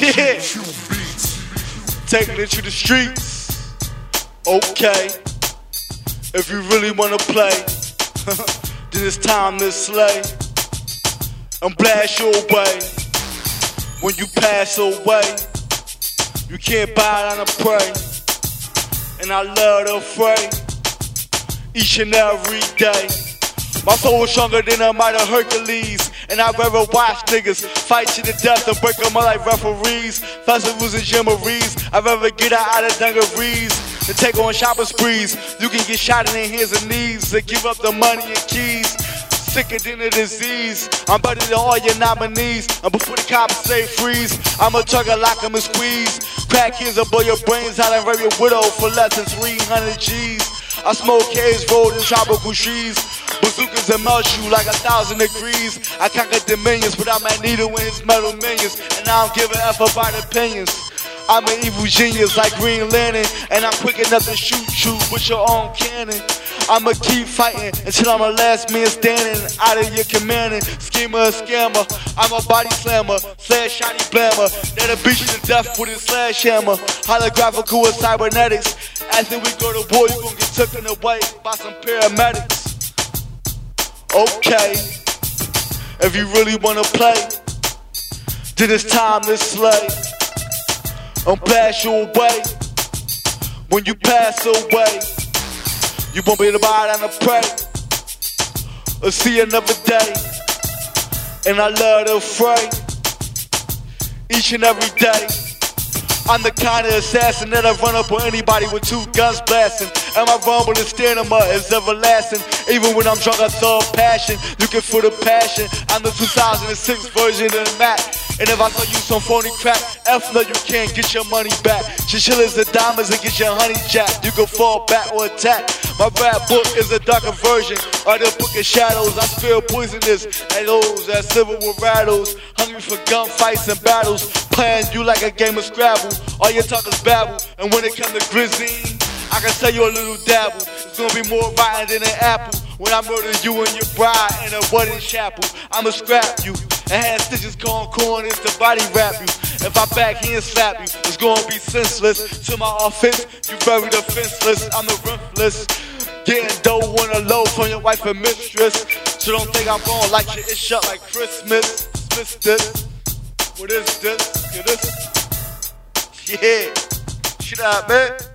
Yeah. Taking it to the streets. Okay. If you really wanna play, then it's time to slay and blast your way. When you pass away, you can't bow down and pray. And I love to pray each and every day. My soul is stronger than a mighty Hercules. And I'd rather watch niggas fight to the death and break them up like referees. Festivals and jamborees. I'd rather get out of dungarees than take on shopping sprees. You can get shot in the hands and knees and give up the money and keys. Sicker than a disease. I'm better than all your nominees. And before the cops say freeze, I'ma a lock 'em and squeeze. Crack kids will blow your brains out and rape your widow for less than 300 G's. I smoke K's rolled in tropical trees. Bazookas and melt you like a thousand degrees. I conquer dominions without Magneto and his metal minions. And I don't give a F about opinions. I'm an evil genius like Green Lantern. And I'm quick enough to shoot you with your own cannon. I'ma keep fighting until I'm the last man standing out of your commanding. Schemer and scammer, I'm a body slammer, slash shiny blammer. That'll beat you to death with a slash hammer. Holographical with cybernetics. After we go to war, you gon' get taken away by some paramedics. Okay, if you really wanna play, then it's time to slay. And pass you away. When you pass away, you won't be able to buy and pray. Or see another day. And I love to fray. Each and every day. I'm the kind of assassin that I run up on anybody with two guns blasting. And my rumble and stamina is everlasting. Even when I'm drunk, I throw passion. Can feel the passion. I'm the 2006 version of the Mac. And if I throw you some phony crap, F no, you can't get your money back. Chinchillas and diamonds and get your honey jacked. You can fall back or attack. My rap book is a darker version of the book of shadows. I feel poisonous and those that civil with rattles. Hungry for gunfights and battles. Playing you like a game of Scrabble. All your talk is babble. And when it comes to Grizzly, I can tell you a little dabble. It's gonna be more rotten than an apple. When I murder you and your bride in a wedding chapel, I'ma scrap you. And have stitches corn corn is to body wrap you. If I backhand slap you, it's gonna be senseless. To my offense, you very defenseless. I'm the ruthless. Getting dough on a low from your wife and mistress. So don't think I'm gonna light your ish up like Christmas. Dismiss this. What is this? Get this? Yeah. Shut up, man.